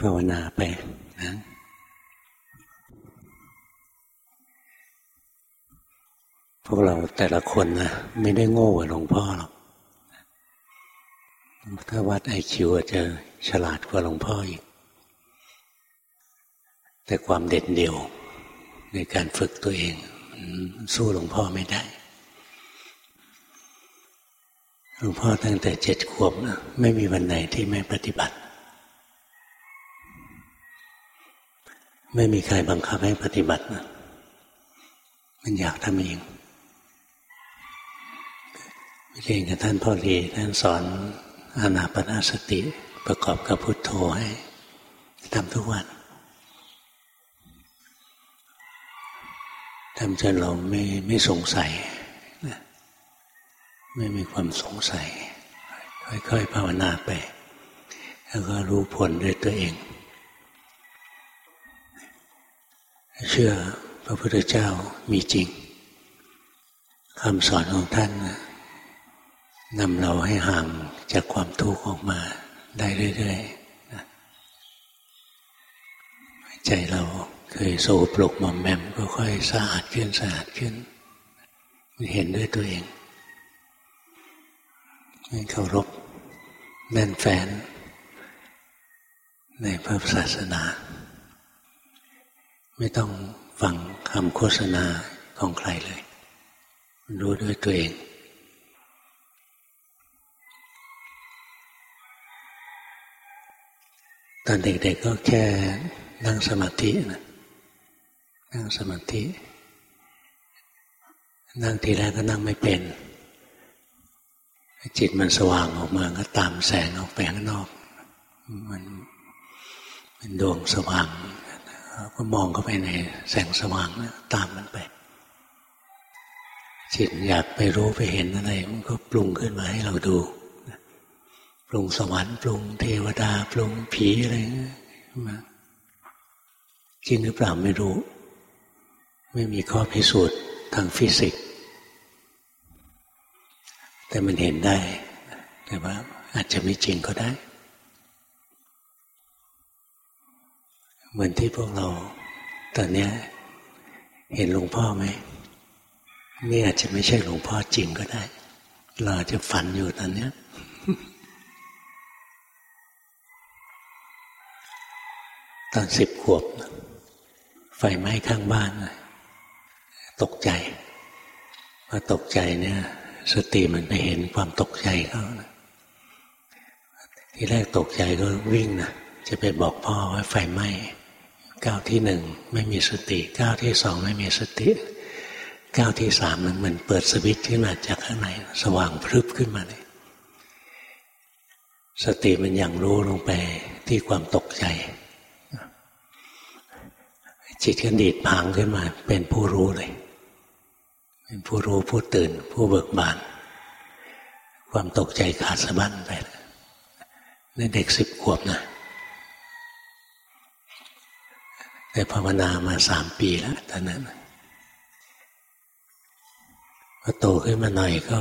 ภาวนาไปนะพวกเราแต่ละคนนะไม่ได้โง่กว่าหลวงพ่อหรอกถ้าวัดไอคิวจะฉลาดกว่าหลวงพ่ออีก แต่ความเด็ดเดี่ยวในการฝึกตัวเอง สู้หลวงพ่อไม่ได้ หลวงพ่อตั้งแต่เจ็ดขวบนะไม่มีวันไหนที่ไม่ปฏิบัติ ไม่มีใครบังคับให้ปฏิบัตินะมันอยากทำเองเก่งกับท่านพ่อรีท่านสอนอานาปนาสติประกอบกับพุทโธให้ทำทุกวันทำจนเราไม่ไม่สงสัยไม่มีความสงสัย ค่อยๆภาวนาไป แล้วก็รู้ผลด้วยตัวเอง เชื่อพระพุทธเจ้ามีจริงคำสอนของท่านนำเราให้ห่างจากความทุกข์ออกมาได้เรื่อยๆใจเราเคยโสปลุกมอมแมมก็ค่อยสะอาดขึ้นสะอาดขึ้น เห็นด้วยตัวเองไม่เคารพแน่นแฟนในพระศาสนา ไม่ต้องฟังคำโฆษณาของใครเลย รู้ด้วยตัวเอง ตอนเด็กๆก็แค่นั่งสมาธินะนั่งสมาธิ นั่งทีแรกก็นั่งไม่เป็น จิตมันสว่างออกมาก็ตามแสงออกไปข้างนอก มันเป็นดวงสว่าง ก็มองเข้าไปในแสงสว่างนะตามมันไป จิตอยากไปรู้ไปเห็นอะไร มันก็ปรุงขึ้นมาให้เราดูปรุงสวรรค์ปรุงเทวดาปรุงผีอะไรมาจริงหรือเปล่าไม่รู้ ไม่มีข้อพิสูจน์ทางฟิสิกส์แต่มันเห็นได้ แต่ว่าอาจจะไม่จริงก็ได้ เหมือนที่พวกเราตอนนี้เห็นหลวงพ่อไหมนี่อาจจะไม่ใช่หลวงพ่อจริงก็ได้ เราจะฝันอยู่ตอนนี้ตอนสิบขวบ ไฟไหม้ข้างบ้านตกใจพอตกใจเนี่ย สติมันไปเห็นความตกใจเขานะที่แรกตกใจก็วิ่งนะจะไปบอกพ่อว่าไฟไหม้ ก้าวที่หนึ่งไม่มีสติก้าวที่สองไม่มีสติก้าวที่สามมันเหมือนเปิดสวิตช์ขึ้นมาจากข้างในสว่างพรึบขึ้นมาเลยสติมันยังรู้ลงไปที่ความตกใจ จิตก็ดีดพังขึ้นมา เป็นผู้รู้เลย เป็นผู้รู้ผู้ตื่น ผู้เบิกบาน ความตกใจขาดสะบั้นไปนี่เด็กสิบขวบนะ แต่ภาวนามาสามปีแล้วตอนนั้นพอโตขึ้นมาหน่อยก็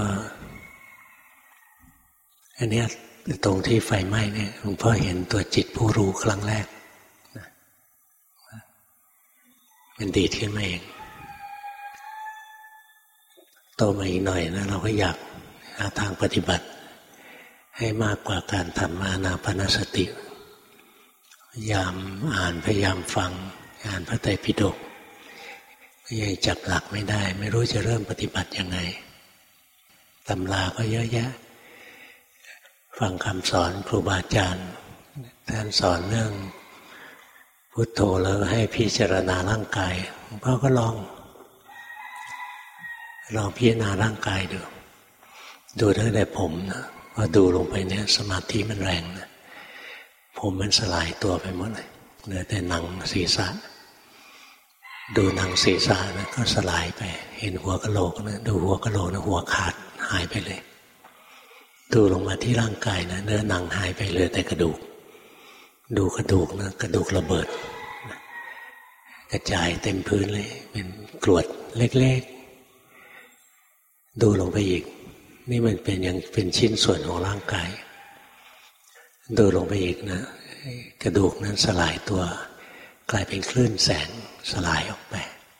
อันนี้ตรงที่ไฟไหม้เนี่ยหลวงพ่อเห็นตัวจิตผู้รู้ครั้งแรกมันดีขึ้นมาเองโตมาอีกหน่อยนะเราก็อยากหาทางปฏิบัติ ให้มากกว่าการทำอานาปนสติพยายามอ่านพยายามฟัง อ่านพระไตรปิฎกยังจับหลักไม่ได้ ไม่รู้จะเริ่มปฏิบัติยังไงตำราก็เยอะแยะ ฟังคำสอนครูบาอาจารย์ท่านสอนเรื่องพุทโธแล้วให้พิจารณาร่างกายพ่อก็ลอง ลองพิจารณาร่างกายดู ดูตั้งแต่ผมนะว่าดูลงไปเนี่ยสมาธิมันแรงนะผมมันสลายตัวไปหมดเลยเหลือแต่หนังศีรษะ ดูหนังศีรษะนะก็สลายไป เห็นหัวกะโหลกนะดูหัวกะโหลกนะหัวขาดหายไปเลย ดูลงมาที่ร่างกายนะเนื้อหนังหายไปเหลือแต่กระดูก ดูกระดูกนะกระดูกระเบิด กระจายเต็มพื้นเลย เป็นกรวดเล็กๆ ดูลงไปอีก นี่มันเป็นอย่างเป็นชิ้นส่วนของร่างกาย ดูลงไปอีกนะ กระดูกนั้นสลายตัว กลายเป็นคลื่นแสง สลายออกไป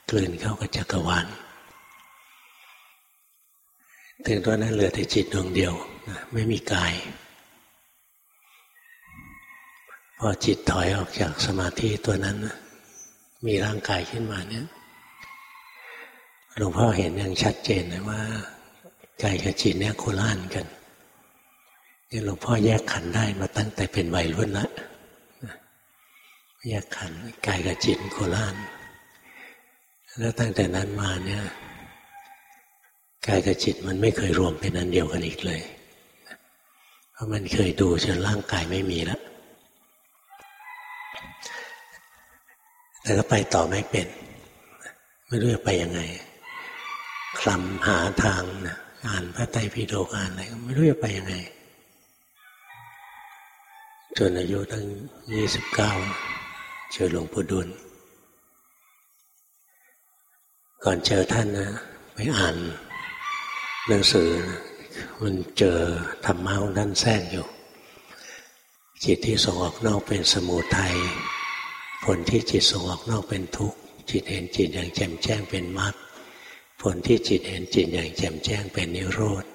กลืนเข้ากับจักรวาลถึงตอนนั้นเหลือแต่จิตดวงเดียวนะไม่มีกาย พอจิตถอยออกจากสมาธิตัวนั้นนะมีร่างกายขึ้นมาเนี่ยหลวงพ่อเห็นอย่างชัดเจนเลยว่ากายกับจิตเนี่ยโคล่านกันนี่หลวงพ่อแยกขันได้มาตั้งแต่เป็นวัยรุ่นละแยกขันกายกับจิตโคล่าน แล้วตั้งแต่นั้นมาเนี่ยกายกับจิตมันไม่เคยรวมเป็นอันเดียวกันอีกเลย เพราะมันเคยดูจนร่างกายไม่มีแล้ว แต่ก็ไปต่อไม่เป็น ไม่รู้จะไปยังไง คลำหาทางนะอ่านพระไตรปิฎกอ่านอะไรไม่รู้จะไปยังไง จนอายุตั้งยี่สิบเก้าเจอหลวงปู่ดุล ก่อนเจอท่านนะไปอ่านหนังสือมันเจอธรรมะของท่านแทรกอยู่ จิตที่ส่งออกนอกเป็นสมุทัยผลที่จิตส่งออกนอกเป็นทุกข์จิตเห็นจิตอย่างแจ่มแจ้งเป็นมรรคผลที่จิตเห็นจิตอย่างแจ่มแจ้งเป็นนิโรธ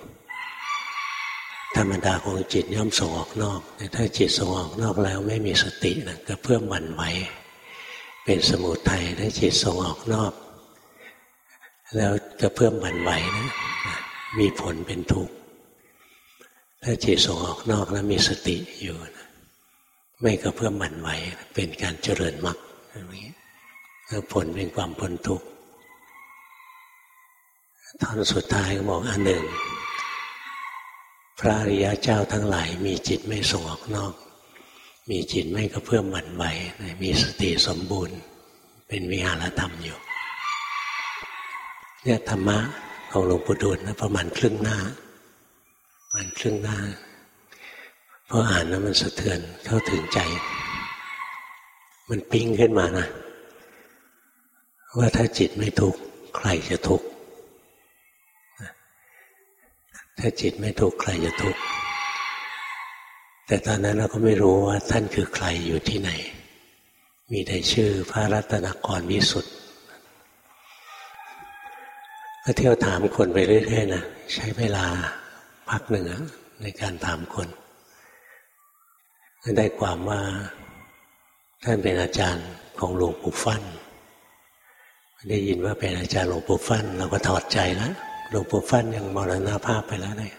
ธรรมดาของจิตย่อมส่งออกนอก แต่ถ้าจิตส่งออกนอกแล้วไม่มีสตินะก็เพิ่มวันไหวเป็นสมุทัยถ้าจิตส่งออกนอก แล้วก็เพิ่อมวันไหวนะมีผลเป็นทุกข์ถ้าจิตส่งออกนอกแล้วมีสติอยู่นะไม่ก็เพื่อหมั่นไหวเป็นการเจริญมรรคอย่างนี้แล้วผลเป็นความพ้นทุกข์ท่อนสุดท้ายก็บอกอันหนึ่ง พระอริยเจ้าทั้งหลาย มีจิตไม่ส่งออกนอก มีจิตไม่ก็เพื่อหมั่นไหวมีสติสมบูรณ์ เป็นวิหารธรรมอยู่ เนี่ยธรรมะของหลวงปู่ดูลนะประมาณครึ่งหน้าประมาณครึ่งหน้าพออ่านแล้วมันสะเทือนเข้าถึงใจ มันปิ้งขึ้นมานะ ว่าถ้าจิตไม่ทุกข์ใครจะทุกข์ถ้าจิตไม่ทุกข์ใครจะทุกข์แต่ตอนนั้นเราก็ไม่รู้ว่าท่านคือใครอยู่ที่ไหน มีแต่ชื่อพระรัตนกรวิสุทธ์ ก็เที่ยวถามคนไปเรื่อยๆนะใช้เวลาพักหนึ่งในการถามคนได้ความว่าท่านเป็นอาจารย์ของหลวงปู่ฟั่นได้ยินว่าเป็นอาจารย์หลวงปู่ฟั่นเราก็ถอดใจแล้วหลวงปู่ฟั่นยังมรณาภาพไปแล้วเลย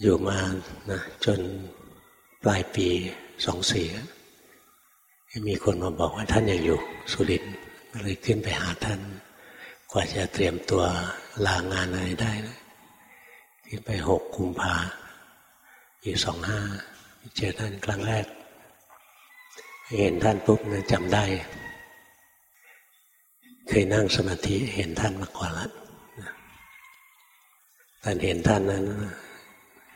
อยู่มานะจนปลายปีสองสี่มีคนมาบอกว่าท่านยังอยู่สุรินทร์ เลยขึ้นไปหาท่าน กว่าจะเตรียมตัวลางานอะไรได้นะขึ้นไปหกกุมภาปีสองห้าเจอท่านครั้งแรก เห็นท่านปุ๊บนะจำได้ เคยนั่งสมาธิเห็นท่านมาก่อนล้วตอนเห็นท่านนั้น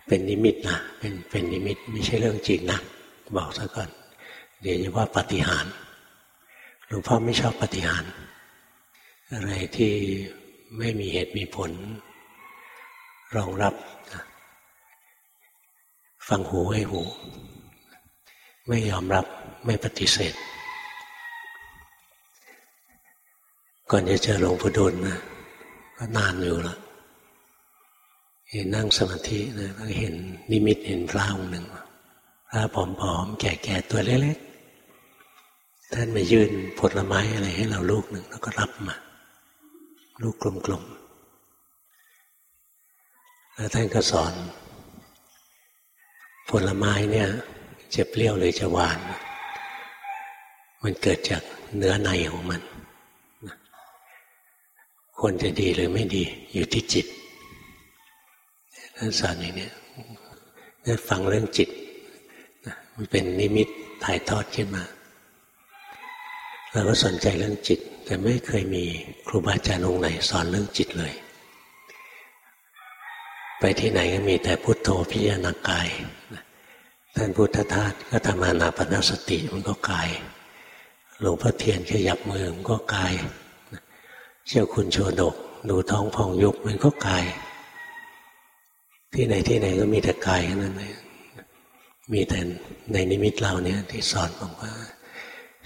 เป็นนิมิตนะเป็นเป็นนิมิต ไม่ใช่เรื่องจริงนะบอกซะก่อน เดี๋ยวจะว่าปฏิหาร ลวงพ่อไม่ชอบปฏิหารอะไรที่ไม่มีเหตุมีผล รองรับ ฟังหูให้หู ไม่ยอมรับไม่ปฏิเสธ ก่อนจะเจอหลวงปู่ดูลนะก็นานอยู่แล้วเห็นนั่งสมาธินะก็เห็นนิมิตเห็นพระองค์หนึ่งพระผอมๆแก่ๆตัวเล็กๆ ท่านมายื่นผลไม้อะไรให้เราลูกหนึ่งแล้วก็รับมา ลูกกลมๆแล้วท่านก็สอน ผลไม้เนี่ยจะเปรี้ยวหรือจะหวาน มันเกิดจากเนื้อในของมันควรจะดีหรือไม่ดีอยู่ที่จิตท่านสอนอย่างนี้นี่ฟังเรื่องจิตมันเป็นนิมิตถ่ายทอดขึ้นมา เราก็สนใจเรื่องจิต แต่ไม่เคยมีครูบาอาจารย์องค์ไหนสอนเรื่องจิตเลย ไปที่ไหนก็มีแต่พุโทโธพิจารณากายท่านพุทธทาสก็ทำอานาปนสติมันก็กาย หลวงพ่อเทียนขยับมือมันก็กายเจ้าคุณโชดก ดูท้องพองยุบมันก็กาย ที่ไหนที่ไหนก็มีแต่กายนั่นเองมีแต่ในนิมิตเราเนี่ยที่สอนบอกว่า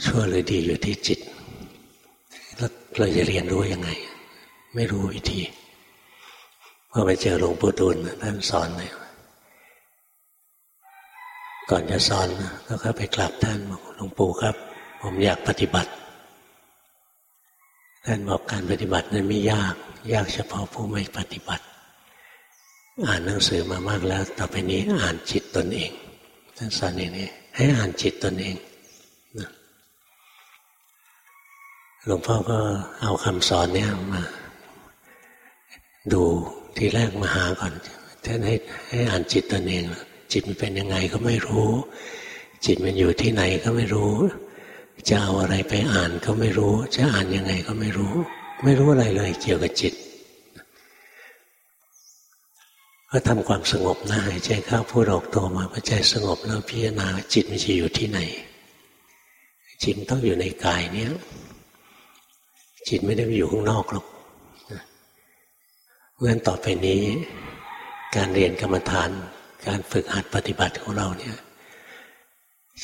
ชั่วหรือดีอยู่ที่จิต แล้วเราจะเรียนรู้ยังไง ไม่รู้วิธีพอไปเจอหลวงปู่ดูลท่านสอนเลยก่อนจะสอนก็เข้าไปกราบท่านบอกหลวงปู่ครับ ผมอยากปฏิบัติ ท่านบอกการปฏิบัตินั้นไม่ยาก ยากเฉพาะผู้ไม่ปฏิบัติ อ่านหนังสือมามากแล้ว ต่อไปนี้อ่านจิตตนเอง ท่านสอนอย่างนี้ให้อ่านจิตตนเอง หลวงพ่อก็เอาคำสอนเนี่ยมา ดูทีแรกมาหาก่อนท่านให้ให้อ่านจิตตนเอง จิตมันเป็นยังไงก็ไม่รู้ จิตมันอยู่ที่ไหนก็ไม่รู้ จะเอาอะไรไปอ่านก็ไม่รู้ จะอ่านยังไงก็ไม่รู้ ไม่รู้อะไรเลย เกี่ยวกับจิต ก็ทำความสงบนะหายใจเข้าพูดออกตัวมาพอใจสงบแล้วพิจารณาจิตมันจะอยู่ที่ไหน จิตต้องอยู่ในกายเนี้ย จิตไม่ได้ไปอยู่ข้างนอกหรอกเพราะฉะนั้นต่อไปนี้ การเรียนกรรมฐาน การฝึกหัดปฏิบัติของเราเนี่ย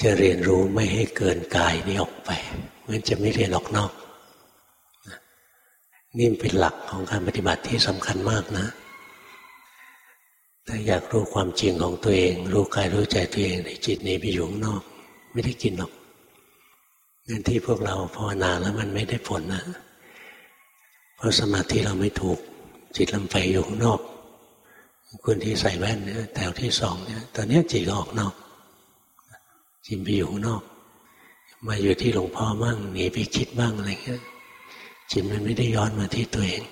จะเรียนรู้ไม่ให้เกินกายนี้ออกไปมันจะไม่เรียนออกนอกนี่เป็นหลักของการปฏิบัติที่สำคัญมากนะ ถ้าอยากรู้ความจริงของตัวเอง รู้กายรู้ใจตัวเองในจิตนี้ไปอยู่ข้างนอก ไม่ได้กินหรอกงั้นที่พวกเราภาวนาแล้วมันไม่ได้ผลนะ เพราะสมาธิเราไม่ถูก จิตลำไปอยู่ข้างนอกคนที่ใส่แว่นเนี่ยแถวที่สองเนี่ยตอนนี้จิตก็ออกนอกจิตไปอยู่ข้างนอก มาอยู่ที่หลวงพ่อมั่งหนีไปคิดบ้างอะไรเงี้ยจิตมันไม่ได้ย้อนมาที่ตัวเอง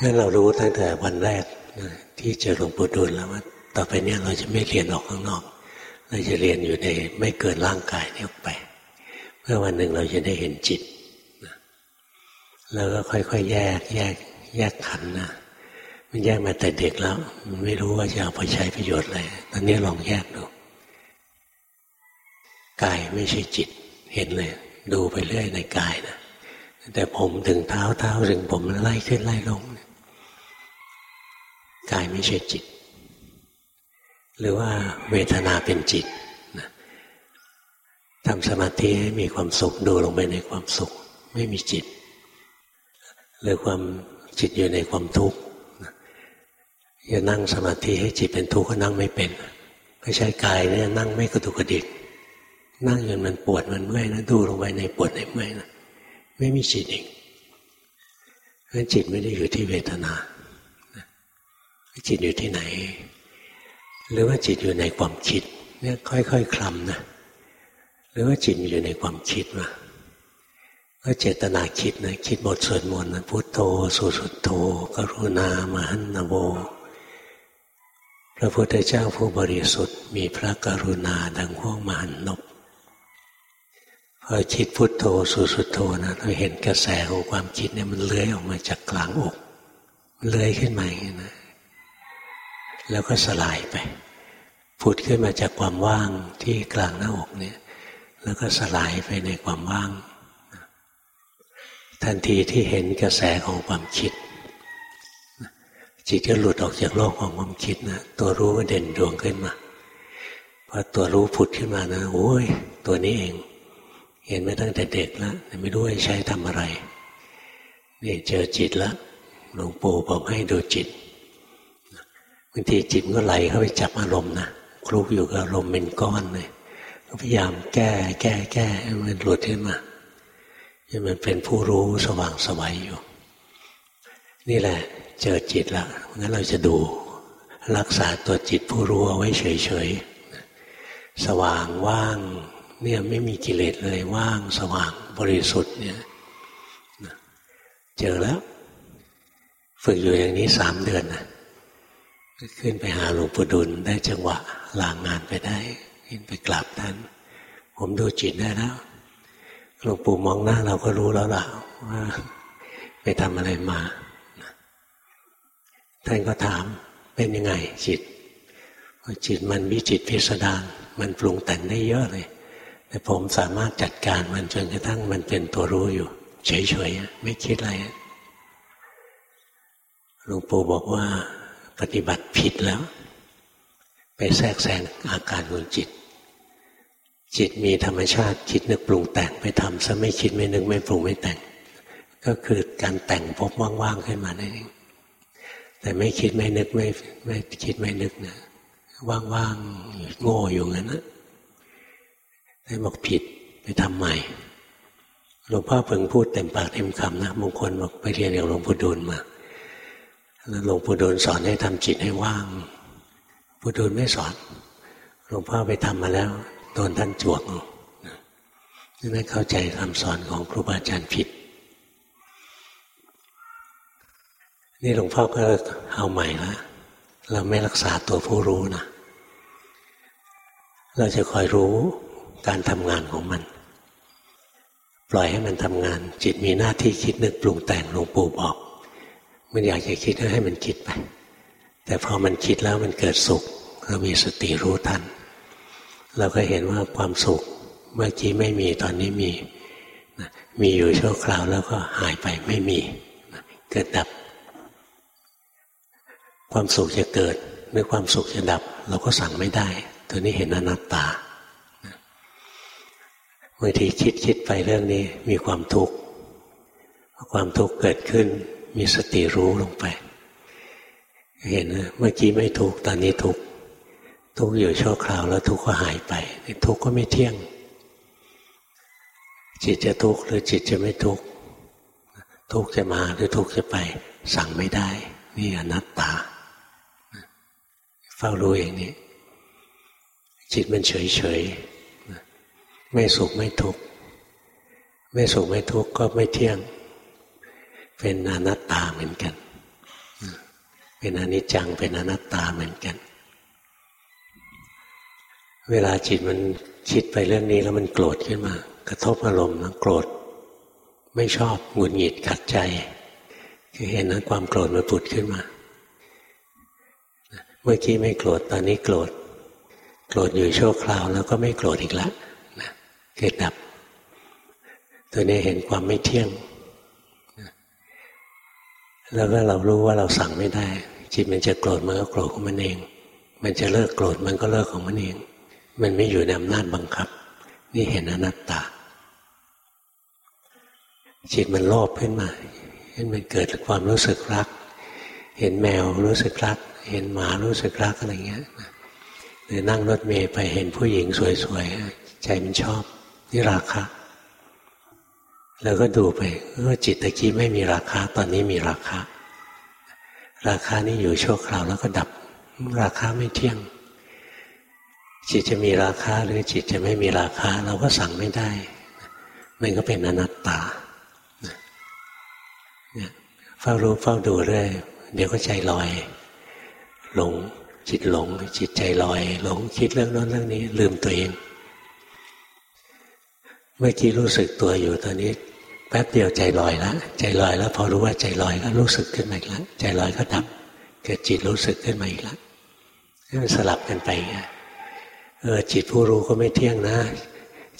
งั้นเรารู้ตั้งแต่วันแรกที่เจอหลวงปู่ดูลแล้วว่าต่อไปเนี่ยเราจะไม่เรียนออกข้างนอก เราจะเรียนอยู่ในไม่เกินร่างกายนี้ออกไป เพื่อวันหนึ่งเราจะได้เห็นจิตแล้วก็ค่อยๆแยก แยก แยกขันนะมันแยกมาแต่เด็กแล้ว มันไม่รู้ว่าจะเอาไปใช้ประโยชน์อะไรตอนนี้ลองแยกดูกายไม่ใช่จิต เห็นเลย ดูไปเรื่อยในกายนะแต่ผมถึงเท้าเท้าถึงผมไล่ขึ้นไล่ลงกายไม่ใช่จิต หรือว่าเวทนาเป็นจิต ทำสมาธิให้มีความสุขดูลงไปในความสุข ไม่มีจิต หรือความจิตอยู่ในความทุกข์จะนั่งสมาธิให้จิตเป็นทุกข์ก็นั่งไม่เป็นก็ใช้กายเนี่ยนั่งไม่กระตุกกระดิกนั่งจนมันปวดมันเมื่อยนะดูลงไปในปวดในเมื่อยนะไม่มีจิตเองเพราะจิตไม่ได้อยู่ที่เวทนาจิตอยู่ที่ไหน หรือว่าจิตอยู่ในความคิดเนี่ยค่อยๆคคลำนะ หรือว่าจิตอยู่ในความคิดมาก็เจตนาคิดนะคิดบทสวดมนต์นะพุทโธสุสุโธกรุณามหันนโวพระพุทธเจ้าผู้บริสุทธิ์มีพระกรุณาดังห้วงมหันนบพอคิดพุทโธสุสุโธนะเราเห็นกระแสของความคิดเนี่ยมันเลื้อยออกมาจากกลางอกมันเลื้อยขึ้นมาอย่างนี้นะแล้วก็สลายไปผุดขึ้นมาจากความว่างที่กลางหน้าอกเนี่ย แล้วก็สลายไปในความว่าง ทันทีที่เห็นกระแสของความคิด จิตก็หลุดออกจากโลกของความคิดนะตัวรู้ก็เด่นดวงขึ้นมาพอตัวรู้ผุดขึ้นมานะโอ้ยตัวนี้เอง เห็นมาตั้งแต่เด็กแล้วไม่รู้ใช้ทำอะไรนี่เจอจิตแล้วหลวงปู่บอกให้ดูจิตบางทีจิตก็ไหลเข้าไปจับอารมณ์นะคลุกอยู่กับอารมณ์เป็นก้อนเลย พยายามแก้ แก้ แก้ให้มันหลุดขึ้นมาให้มันเป็นผู้รู้สว่างสวัยอยู่ นี่แหละ เจอจิตแล้วงั้นเราจะดูรักษาตัวจิตผู้รู้เอาไว้เฉยๆ สว่างว่าง เนี่ยไม่มีกิเลสเลยว่างสว่างบริสุทธิ์เนี่ยเจอแล้ว ฝึกอยู่อย่างนี้สามเดือนนะขึ้นไปหาหลวงปู่ดุลได้จังหวะลางงานไปได้ ขึ้นไปกราบท่าน ผมดูจิตได้แล้วหลวงปู่มองหน้าเราก็รู้แล้วล่ะว่า ไปทำอะไรมา ท่านก็ถามเป็นยังไง จิตจิตมันวิจิตพิสดารมันปรุงแต่งได้เยอะเลย แต่ผมสามารถจัดการมันจนกระทั่งมันเป็นตัวรู้อยู่ เฉยๆไม่คิดอะไรหลวงปู่บอกว่า ปฏิบัติผิดแล้ว ไปแทรกแซงอาการของจิต จิตมีธรรมชาติคิดนึกปรุงแต่งไปทำซะไม่คิดไม่นึกไม่ปรุงไม่แต่ง ก็คือการแต่งพบว่างๆขึ้นมานั่นเองแต่ไม่คิดไม่นึกไม่ไม่คิดไม่นึกนะว่างๆโง่อยู่งั้นนะได้บอกผิดไปทำใหม่หลวงพ่อเพิ่งพูดเต็มปากเต็มคำนะมงคลบอกไปเรียนอย่างหลวงปู่ดูลมาแล้วหลวงปู่ดูลสอนให้ทำจิตให้ว่างปู่ดูลไม่สอนหลวงพ่อไปทำมาแล้ว โดนท่านจวกนั่นเข้าใจคำสอนของครูบาอาจารย์ผิด นี่หลวงพ่อก็เอาใหม่ละเราไม่รักษาตัวผู้รู้นะ เราจะคอยรู้การทำงานของมัน ปล่อยให้มันทำงาน จิตมีหน้าที่คิดนึกปรุงแต่งหลวงปู่บอก มันอยากจะคิดก็ให้มันคิดไป แต่พอมันคิดแล้วมันเกิดสุข เรามีสติรู้ทัน เราก็เห็นว่าความสุขเมื่อกี้ไม่มีตอนนี้มีมีอยู่ชั่วคราวแล้วก็หายไปไม่มีเกิดดับ ความสุขจะเกิดหรือความสุขจะดับ เราก็สั่งไม่ได้ ตัวนี้เห็นอนัตตาบางทีคิดคิดไปเรื่องนี้มีความทุกข์ความทุกข์เกิดขึ้น มีสติรู้ลงไป เห็นนะเมื่อกี้ไม่ทุกข์ตอนนี้ทุกข์ ทุกอยู่ชั่วคราวแล้วทุกก็หายไปทุกก็ไม่เที่ยง จิตจะทุกข์หรือจิตจะไม่ทุกข์ทุกจะมาหรือทุกจะไป สั่งไม่ได้ นี่อนัตตา เฝ้ารู้อย่างนี้ จิตมันเฉยเฉยไม่สุขไม่ทุกข์ไม่สุขไม่ทุกข์ก็ไม่เที่ยง เป็นอนัตตาเหมือนกัน เป็นอนิจจังเป็นอนัตตาเหมือนกัน เวลาจิตมันคิดไปเรื่องนี้แล้วมันโกรธขึ้นมา กระทบอารมณ์นะโกรธ ไม่ชอบหงุดหงิดขัดใจ คือเห็นนะความโกรธมันผุดขึ้นมา เมื่อกี้ไม่โกรธตอนนี้โกรธ โกรธอยู่ชั่วคราวแล้วก็ไม่โกรธอีกแล้วเกิดดับ ตัวนี้เห็นความไม่เที่ยง แล้วก็เรารู้ว่าเราสั่งไม่ได้ จิตมันจะโกรธมันก็โกรธของมันเอง มันจะเลิกโกรธมันก็เลิกของมันเอง มันไม่อยู่ในอำนาจบังคับ นี่เห็นอนัตตา จิตมันโลภขึ้นมาเห็นมันเกิดความรู้สึกรัก เห็นแมวรู้สึกรัก เห็นหมารู้สึกรักอะไรเงี้ยหรือนั่งรถเมย์ไปเห็นผู้หญิงสวยๆใจมันชอบนี่ราคะแล้วก็ดูไปว่าจิตตะกี้ไม่มีราคา ตอนนี้มีราคา ราคานี่อยู่ชั่วคราวแล้วก็ดับ ราคาไม่เที่ยง จิตจะมีราคาหรือจิตจะไม่มีราคาเราก็สั่งไม่ได้มันก็เป็นอนัตตาเฝ้ารู้เฝ้าดูเรื่อยเดี๋ยวก็ใจลอย หลงจิตหลง จิตใจลอย หลงคิดเรื่องนั้นเรื่องนี้ ลืมตัวเอง เมื่อกี้รู้สึกตัวอยู่ตอนนี้แป๊บเดียวใจลอยแล้วใจลอยแล้ว พอรู้ว่าใจลอยก็รู้สึกขึ้นมาอีกแล้วใจลอยก็ดับ เกิดจิตรู้สึกขึ้นมาอีกแล้วมันสลับกันไป เออจิตผู้รู้ก็ไม่เที่ยงนะ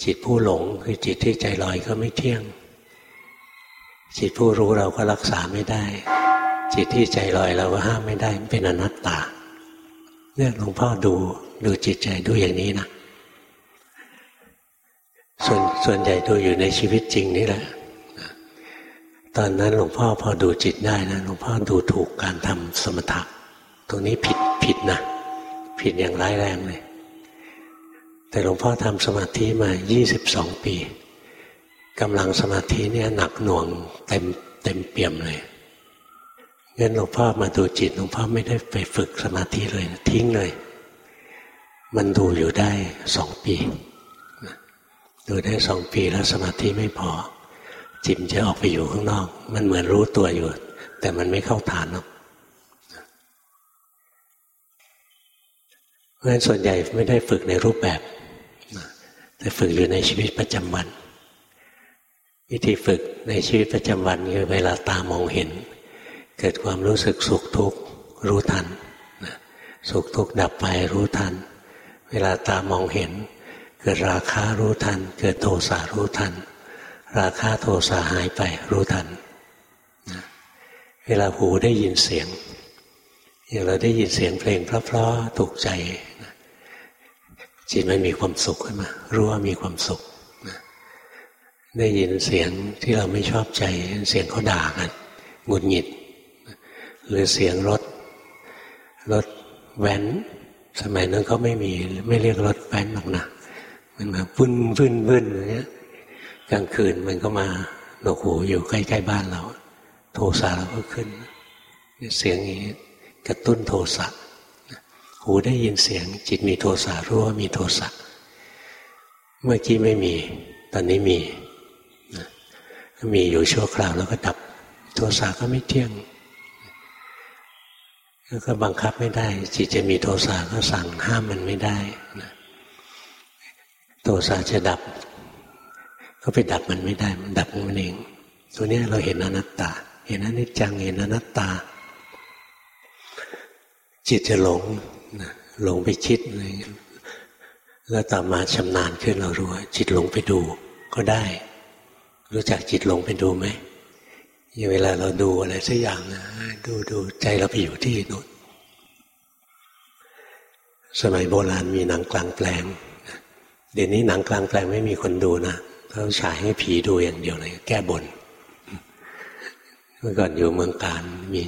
จิตผู้หลงคือจิตที่ใจลอยก็ไม่เที่ยง จิตผู้รู้เราก็รักษาไม่ได้ จิตที่ใจลอยเราก็ห้ามไม่ได้มันเป็นอนัตตาเนี่ยหลวงพ่อดูดูจิตใจดูอย่างนี้นะส่วนส่วนใหญ่ดูอยู่ในชีวิตจริงนี่แหละตอนนั้นหลวงพ่อพอดูจิตได้นะหลวงพ่อดูถูกการทำสมถะตรงนี้ผิดผิดนะ ผิดอย่างร้ายแรงเลย แต่หลวงพ่อทำสมาธิมา 22 ปีกำลังสมาธิเนี่ยหนักหน่วงเต็มเต็มเปี่ยมเลยงั้นหลวงพ่อมาดูจิตหลวงพ่อไม่ได้ไปฝึกสมาธิเลยทิ้งเลย มันดูอยู่ได้สองปี ดูได้สองปีแล้วสมาธิไม่พอ จิตจะออกไปอยู่ข้างนอก มันเหมือนรู้ตัวอยู่ แต่มันไม่เข้าฐานหรอกเพราะฉะนั้นส่วนใหญ่ไม่ได้ฝึกในรูปแบบ แต่ฝึกอยู่ในชีวิตประจำวัน วิธีฝึกในชีวิตประจำวันคือเวลาตามองเห็น เกิดความรู้สึกสุขทุกข์รู้ทันสุขทุกข์ดับไปรู้ทัน เวลาตามองเห็น เกิดราคารู้ทัน เกิดโทสะรู้ทัน ราคะโทสะหายไปรู้ทันนะเวลาหูได้ยินเสียงอย่างเราได้ยินเสียงเพลงเพราะๆถูกใจ จิตมันมีความสุขขึ้นมา รู้ว่ามีความสุขนะได้ยินเสียงที่เราไม่ชอบใจ เสียงเขาด่ากันหงุดหงิด หรือเสียงรถ รถแว้น สมัยนั้นเขาไม่มีไม่เรียกรถแว้นหรอกนะมันมาพุ่นพุ่นพุ่นอย่างเงี้ยกลางคืนมันก็มาหนวกหูอยู่ใกล้ๆบ้านเรา โทสะเราก็ขึ้น เสียงอย่างนี้กระตุ้นโทสะ หูได้ยินเสียง จิตมีโทสะรู้ว่ามีโทสะเมื่อกี้ไม่มี ตอนนี้มีมีอยู่ชั่วคราวแล้วก็ดับ โทสะก็ไม่เที่ยงก็บังคับไม่ได้ จิตจะมีโทสะก็สั่งห้ามมันไม่ได้นะโทสะจะดับ ก็ไปดับมันไม่ได้ มันดับมันเอง ตัวนี้เราเห็นอนัตตา เห็นอนิจจังเห็นอนัตตา จิตจะหลง หลงไปคิดอะไรแล้วต่อมาชำนาญขึ้นเรารู้ว่าจิตหลงไปดูก็ได้ รู้จักจิตหลงไปดูไหมอย่างเวลาเราดูอะไรสักอย่างดูดูใจเราไปอยู่ที่นู่นสมัยโบราณมีหนังกลางแปลงเดี๋ยวนี้หนังกลางแปลงไม่มีคนดูนะเขาฉายให้ผีดูอย่างเดียวเลยแก้บนเมื่อก่อนอยู่เมืองการมี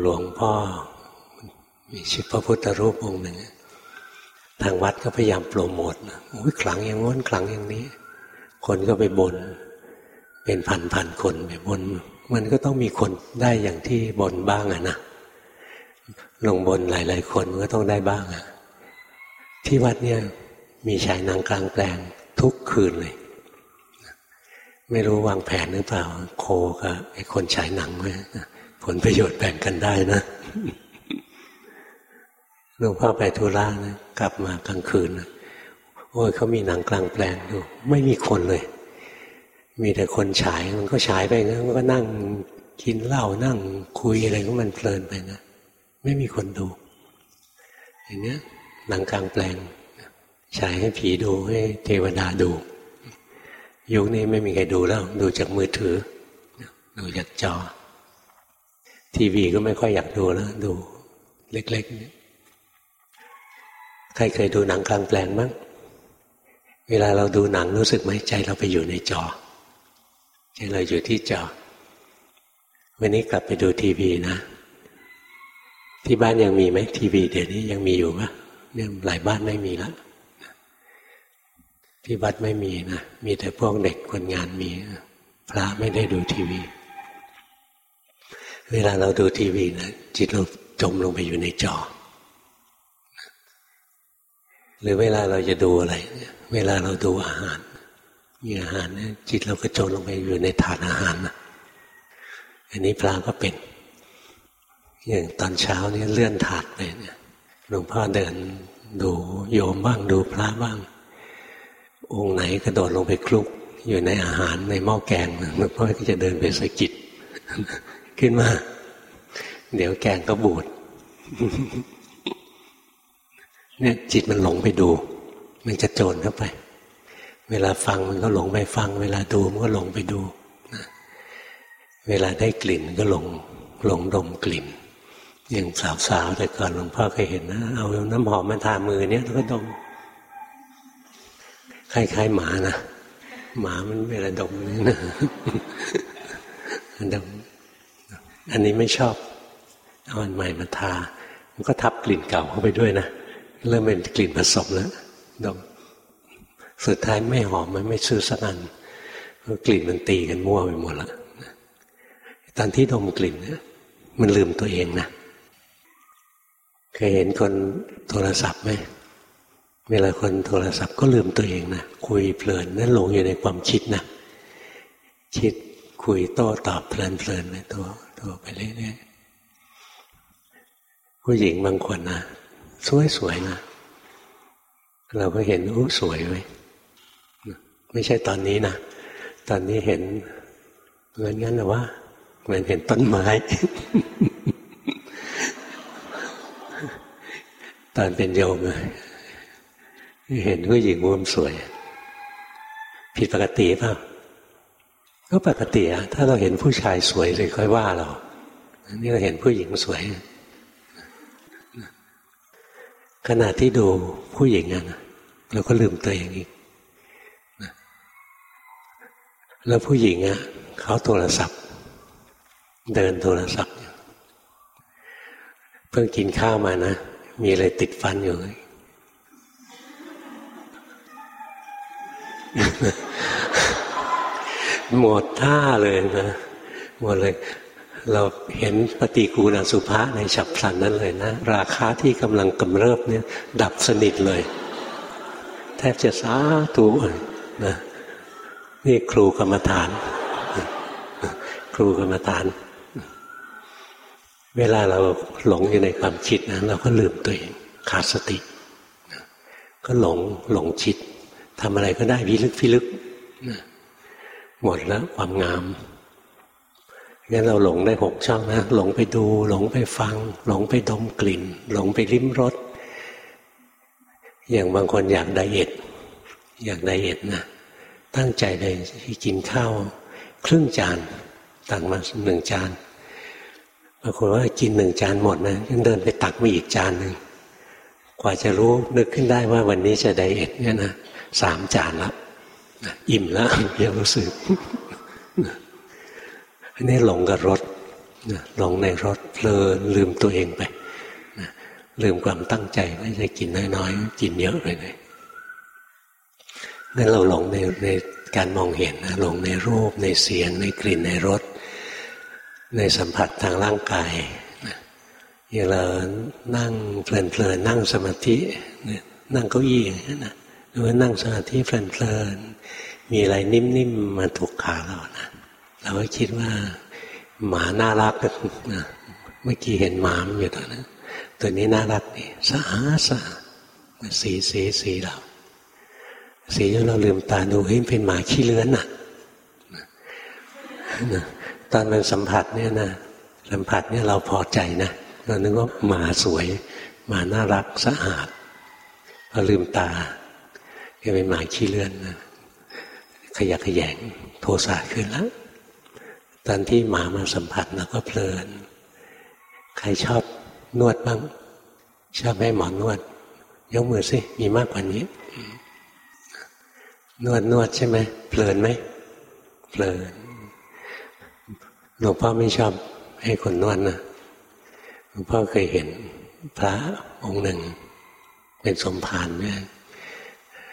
หลวงพ่อ มีชิพระพุทธรูปองค์หนึ่งทางวัดก็พยายามโปรโมทนะโอ้ยขลังอย่างง้นขลังอย่างนี้ คนก็ไปบน เป็นพันพันคนไปบน มันก็ต้องมีคนได้อย่างที่บนบ้างอะนะลงบนหลาย ๆ คนก็ต้องได้บ้างอะที่วัดเนี่ยมีฉายนังกลางแปลงทุกคืนเลย ไม่รู้วางแผนหรือเปล่า โคกับไอ้คนฉายหนังไว้ผลประโยชน์แบ่งกันได้นะ หลวงพ่อไปธุระนะกลับมากลางคืนนะโอ้ยเขามีหนังกลางแปลงดูไม่มีคนเลย มีแต่คนฉายมันก็ฉายไปนะมันก็นั่งกินเหล้านั่งคุยอะไรก็มันเพลินไปนะไม่มีคนดู อย่างเนี้ยหนังกลางแปลงฉายให้ผีดูให้เทวดาดู ยุคนี้ไม่มีใครดูแล้ว ดูจากมือถือ ดูจากจอ ทีวีก็ไม่ค่อยอยากดูแล้ว ดู เล็กๆ ใครเคยดูหนังกลางแปลงมั้งเวลาเราดูหนังรู้สึกไหมใจเราไปอยู่ในจอ ใจเราอยู่ที่จอ วันนี้กลับไปดูทีวีนะ ที่บ้านยังมีไหมทีวีเดี๋ยวนี้ยังมีอยู่ปะเนี่ยหลายบ้านไม่มีล้วที่วัดไม่มีนะ มีแต่พวกเด็กคนงานมี พระไม่ได้ดูทีวี เวลาเราดูทีวีนะจิตเราจมลงไปอยู่ในจอ หรือเวลาเราจะดูอะไรเวลาเราดูอาหาร มีอาหารเนี่ยจิตเราก็จมลงไปอยู่ในถาดอาหารนะอันนี้พระก็เป็น อย่างตอนเช้านี่เลื่อนถาดไปเนี่ยหลวงพ่อเดินดูโยมบ้างดูพระบ้าง องค์ไหนกระโดดลงไปคลุก อยู่ในอาหารในหม้อแกงหลวงพ่อก็จะเดินไปสะกิดขึ้นมา เดี๋ยวแกงก็บูด เนี่ยจิตมันหลงไปดู มันจะโจรเข้าไป เวลาฟังมันก็หลงไปฟัง เวลาดูมันก็หลงไปดูเวลาได้กลิ่นก็หลงหลงดมกลิ่น อย่างสาวๆแต่ก่อนหลวงพ่อเคยเห็นนะเอาน้ำหอมมาทามือเนี่ยแล้วก็ดมคล้ายๆหมานะหมามันเวลาดมนี่นะดมอันนี้ไม่ชอบเอาอันใหม่มาทา มันก็ทับกลิ่นเก่าเข้าไปด้วยนะ เริ่มเป็นกลิ่นผสมแล้วดมสุดท้ายไม่หอมมันไม่ซื้อสักอันกลิ่นมันตีกันมั่วไปหมดแล้วตอนที่ดมกลิ่นเนี่ยมันลืมตัวเองนะเคยเห็นคนโทรศัพท์ไหมเวลาคนโทรศัพท์ก็ลืมตัวเองนะคุยเพลินนั่นหลงอยู่ในความคิดนะคิดคุยโต้ตอบเพลินเพลินไปตัวตัวไปเรื่อยๆผู้หญิงบางคนนะ สวยๆนะ เราก็เห็นอู้สวยไว้ไม่ใช่ตอนนี้นะ ตอนนี้เห็นเหมือนงั้นหรือว่าเหมือนเห็นต้นไม้ ตอนเป็นโยมเห็นผู้หญิงวมสวย ผิดปกติเปล่าก็ปกติอะถ้าเราเห็นผู้ชายสวยเลยค่อยว่าเรานี่เราเห็นผู้หญิงสวย ขณะที่ดูผู้หญิงอะนะเราก็ลืมตัวเองอีกแล้วผู้หญิงอะเขาโทรศัพท์ เดินโทรศัพท์ เพิ่งกินข้าวมานะ มีอะไรติดฟันอยู่หมดท่าเลยนะหมดเลย เราเห็นปฏิกูลสุภาในฉับพลันนั้นเลยนะ ราคาที่กำลังกำเริบเนี่ย ดับสนิทเลย แทบจะสาธุนะนี่ครูกรรมฐาน ครูกรรมฐาน เวลาเราหลงอยู่ในความคิดนะเราก็ลืมตัวเองขาดสติ ก็หลงหลงจิตทำอะไรก็ได้พิลึกพิลึกหมดแล้วความงาม งั้นเราหลงได้หกช่องนะหลงไปดู หลงไปฟัง หลงไปดมกลิ่น หลงไปลิ้มรสอย่างบางคนอยากไดเอทอยากไดเอทนะตั้งใจเลยที่กินข้าวครึ่งจานตักมาหนึ่งจานบางคนว่ากินหนึ่งจานหมดนะยังเดินไปตักมาอีกจานหนึ่งกว่าจะรู้นึกขึ้นได้ว่าวันนี้จะไดเอทเนี่ยนะสามจานแล้วอิ่มแล้วยังรู้สึก อันนี้หลงกับรถหลงในรถเพลินลืมตัวเองไปลืมความตั้งใจว่าจะกินน้อยๆ กินเยอะไปเลยนั่นเราหลงในในการมองเห็นหลงในรูปในเสียงในกลิ่นในรสในสัมผัสทางร่างกายอย่างเรานั่งเพลินๆนั่งสมาธินั่งเก้าอี้อย่างนี้นะหรือว่านั่งสมาธิเพลินๆมีอะไรนิ่มๆมาถูกขาเรานะ เราก็คิดว่า หมาน่ารักนะเมื่อกี้เห็นหมามันอยู่ตอนนั้นตัวนี้น่ารักดีสะอาดสะสีสีสีเราสีจนเราลืมตาดูเฮ้ยเป็นหมาขี้เลื้อนน่ะตอนมันสัมผัสเนี่ยนะสัมผัสเนี่ยเราพอใจนะเรานึกว่าหมาสวยหมาน่ารักสะอาดพอลืมตาก็เป็นหมาขี้เลื่อนนะขยักขยงโทสะขึ้นแล้ว ตอนที่หมามาสัมผัสเราก็เพลิน ใครชอบนวดบ้าง ชอบให้หมอนวด ยกมือสิ มีมากกว่านี้ นวดนวดใช่ไหมเพลินไหมเพลินหลวงพ่อไม่ชอบให้คนนวดนะหลวงพ่อเคยเห็นพระองค์หนึ่ง เป็นสมภารเนี่ย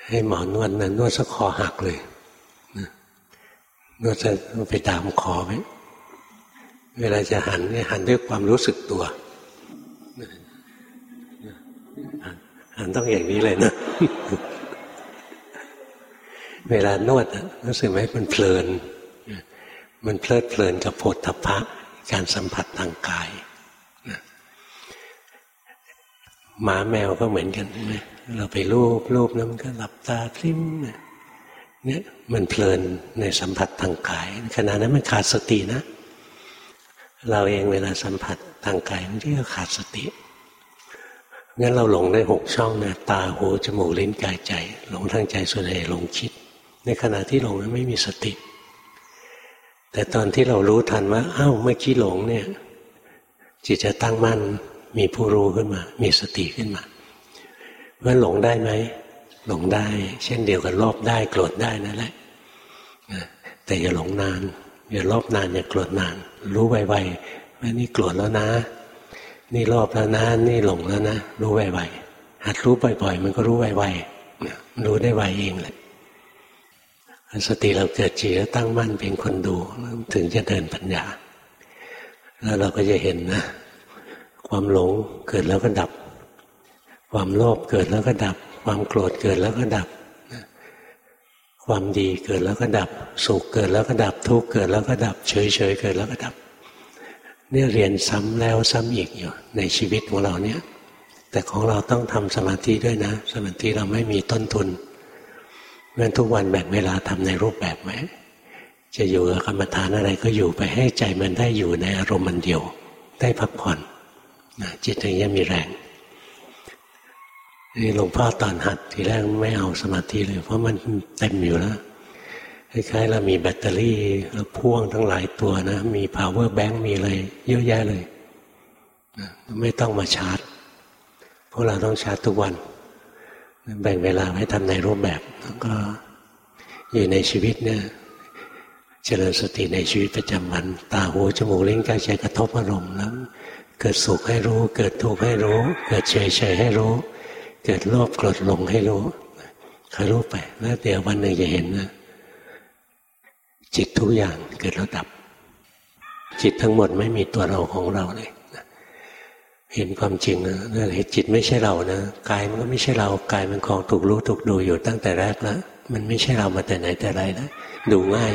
ให้หมอนวดนะนวดสักคอหักเลย นวดจะไปตามคอไหมเวลาจะหันเนี่ยหันด้วยความรู้สึกตัว หันต้องอย่างนี้เลยนะ เวลานวดรู้สึกไหมมันเพลิน มันเพลิดเพลินกับผลทพะการสัมผัสทางกายหมาแมวก็เหมือนกัน เราไปรูปรูปแล้วมันก็หลับตาพริ้ม เนี่ยมันเพลินในสัมผัสทางกายขณะนั้นมันขาดสตินะ เราเองเวลาสัมผัสทางกายมันที่ขาดสติงั้นเราหลงได้หกช่องนะตาหูจมูกลิ้นกายใจ หลงทางใจส่วนใหญ่หลงคิด ในขณะที่หลงนั้นไม่มีสติ แต่ตอนที่เรารู้ทันว่าอ้าวเมื่อกี้หลงเนี่ย จิตจะตั้งมั่นมีผู้รู้ขึ้นมา มีสติขึ้นมาว่าหลงได้ไหม หลงได้ เช่นเดียวกันรอบได้โกรธได้นั่นแหละแต่อย่าหลงนาน อย่าโลอบนานอย่าโกรธนาน รู้ไวๆว่านี่โกรธแล้วนะ นี่รอบแล้วนะ นี่หลงแล้วนะ รู้ไวๆหัดรู้บ่อย ๆ มันก็รู้ไวๆรู้ได้ไวเองแหละสติเราเกิดจีแล้วตั้งมั่นเป็นคนดูถึงจะเดินปัญญา แล้วเราก็จะเห็นนะ ความหลงเกิดแล้วก็ดับ ความโลภเกิดแล้วก็ดับ ความโกรธเกิดแล้วก็ดับ ความดีเกิดแล้วก็ดับ สุขเกิดแล้วก็ดับ ทุกข์เกิดแล้วก็ดับ เฉยเฉยเกิดแล้วก็ดับ เนี่ยเรียนซ้ำแล้วซ้ำอีกอยู่ ในชีวิตของเราเนี่ย แต่ของเราต้องทำสมาธิด้วยนะ สมาธิเราไม่มีต้นทุนเมื่อทุกวันแบ่งเวลาทำในรูปแบบไหมจะอยู่กับกรรมฐานอะไรก็อยู่ไปให้ใจมันได้อยู่ในอารมณ์มันเดียว ได้พักผ่อนจิตถึงจะมีแรง นี่หลวงพ่อตอนหัดทีแรกไม่เอาสมาธิเลย เพราะมันเต็มอยู่แล้วคล้ายๆเรามีแบตเตอรี่แล้วพ่วงทั้งหลายตัวนะ มี power bank มีอะไรเยอะแยะเลย ไม่ต้องมาชาร์จพวกเราต้องชาร์จทุกวัน แบ่งเวลาไว้ทำในรูปแบบแล้วก็อยู่ในชีวิตเนี่ยเจริญสติในชีวิตประจำวัน ตาหูจมูกลิ้นกายใจกระทบอารมณ์แล้วเกิดสุขให้รู้ เกิดทุกข์ให้รู้ เกิดเฉยเฉยให้รู้ เกิดโลภโกรธหลงให้รู้คอยรู้ไปแล้วเดี๋ยววันหนึ่งจะเห็นนะจิตทุกอย่างเกิดแล้วดับ จิตทั้งหมดไม่มีตัวเราของเราเลยเห็นความจริงนะนั่นเห็นจิตไม่ใช่เรานะกายมันก็ไม่ใช่เรากายมันของถูกรู้ถูกดูอยู่ตั้งแต่แรกแล้วมันไม่ใช่เรามาแต่ไหนแต่ไรนะดูง่าย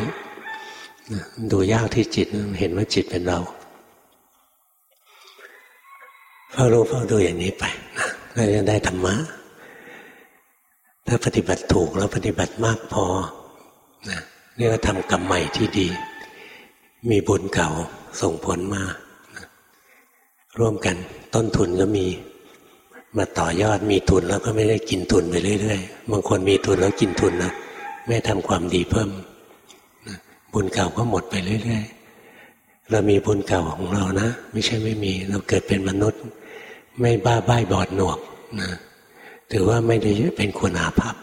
ดูยากที่จิตเห็นว่าจิตเป็นเราเฝ้ารู้เฝ้าดูอย่างนี้ไป ก็จะได้ธรรมะ ถ้าปฏิบัติถูกแล้วปฏิบัติมากพอนะเรียกว่าทำกรรมใหม่ที่ดี มีบุญเก่าส่งผลมานะร่วมกันต้นทุนก็มีมาต่อยอดมีทุนแล้วก็ไม่ได้กินทุนไปเรื่อยๆ บางคนมีทุนแล้วกินทุนนะไม่ทำความดีเพิ่มบุญเก่าก็หมดไปเรื่อยๆ เรามีบุญเก่าของเรานะ ไม่ใช่ไม่มี เราเกิดเป็นมนุษย์ ไม่บ้าใบ้บอดหนวกนะถือว่าไม่ได้เป็นคนอาภัพ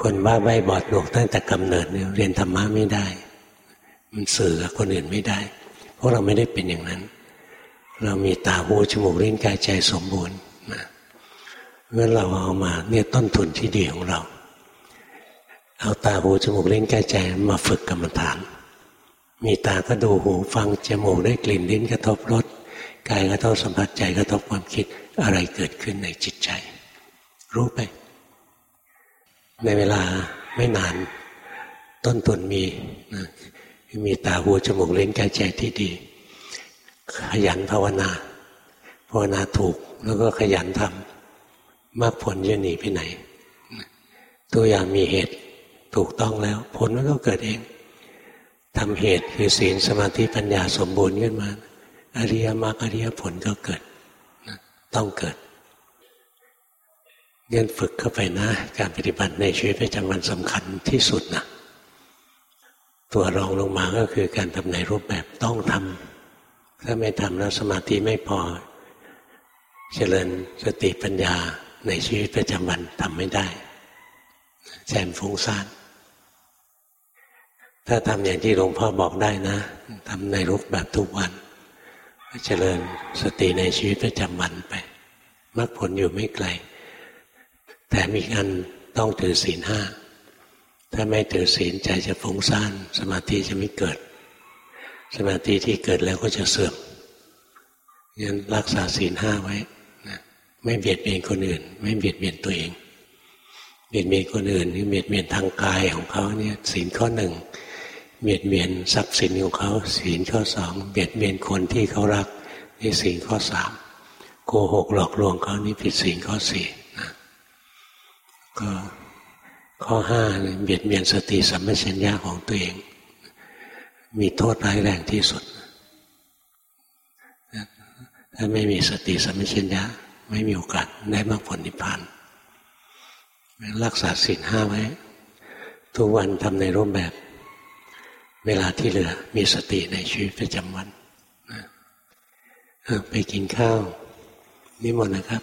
คนบ้าใบ้บอดหนวกตั้งแต่กำเนิดเนี่ยเรียนธรรมะไม่ได้ มันสื่อกับคนอื่นไม่ได้ เพราะเราไม่ได้เป็นอย่างนั้น เรามีตาหูจมูกลิ้นกายใจสมบูรณ์นะเมื่อเราเอามาเนี่ยต้นทุนที่ดีของเรา เอาตาหูจมูกเล่นกายใจมาฝึกกรรมฐาน มีตาก็ดูหูฟังจมูกได้กลิ่นลิ้นกระทบรส กายก็ต้องสัมผัสใจกระทบความคิดอะไรเกิดขึ้นในจิตใจ รู้ไป ในเวลาไม่นาน ต้นทุนมีนะมีตาหูจมูกเล่นกายใจที่ดี ขยันภาวนา ภาวนาถูกแล้วก็ขยันทำมากผลจะหนีไปไหน ตัวอย่างมีเหตุถูกต้องแล้ว ผลมันก็เกิดเองทำเหตุคือศีลสมาธิปัญญาสมบูรณ์ขึ้นมา อริยมรรคอริยผลก็เกิดต้องเกิดเงินฝึกเข้าไปนะ การปฏิบัติในชีวิตประจำวันสำคัญที่สุดนะตัวรองลงมาก็คือการทำในรูปแบบต้องทำถ้าไม่ทำแล้วสมาธิไม่พอ เจริญสติปัญญาในชีวิตประจำวันทำไม่ได้แสนฟุ้งซ่านถ้าทำอย่างที่หลวงพ่อบอกได้นะทำในรูปแบบทุกวัน เจริญสติในชีวิตประจำวันไปมรรคผลอยู่ไม่ไกล แต่มีอันต้องถือศีลห้า ถ้าไม่ถือศีลใจจะฟุ้งซ่าน สมาธิจะไม่เกิด สมาธิที่เกิดแล้วก็จะเสื่อมยันรักษาศีลห้าไว้ไม่เบียดเบียนคนอื่น ไม่เบียดเบียนตัวเอง เบียดเบียนคนอื่นนี่เบียดเบียนทางกายของเขาเนี่ยศีลข้อหนึ่ง เบียดเบียนทรัพย์สินของเขาศีลข้อสองเบียดเบียนคนที่เขารักนี่ศีลข้อสามโกหกหลอกลวงเขานี่ผิดศีลข้อสี่นะก็ข้อห้าเนี่ยเบียดเบียนสติสัมปชัญญะของตัวเอง มีโทษร้ายแรงที่สุด ถ้าไม่มีสติสัมปชัญญะไม่มีโอกาสได้มาผลนิพพานรักษาศีลห้าไว้ ทุกวันทำในรูปแบบ เวลาที่เหลือมีสติในชีวิตประจำวันไปกินข้าวนิมนต์นะครับ